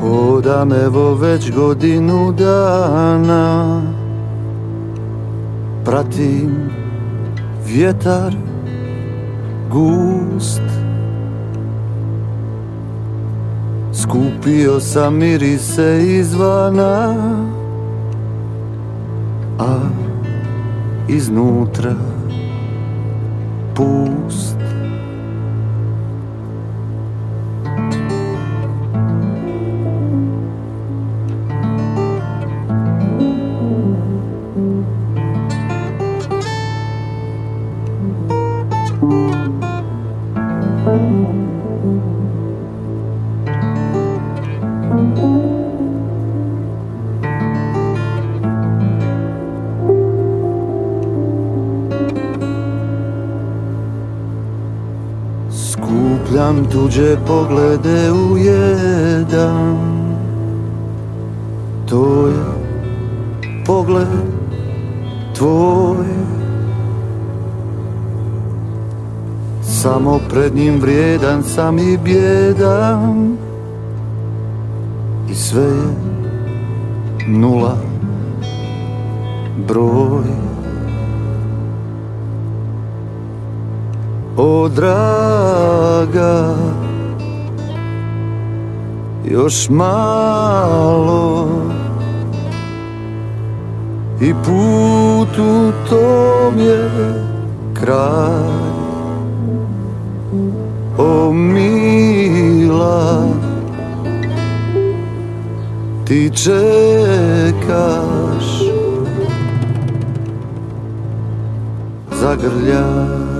Hodam evo već godinu dana. Pratim vjetar gust. Skupio sam mirise izvana. A iznutra pust Skupljam tuđe poglede u jedan. To je pogled tvoj. Samo pred njim vrijedan sam i bjedan. I sve je nula broj O draga Još malo I put u tom je kraj. O mila Ti čekaš Zagrljaj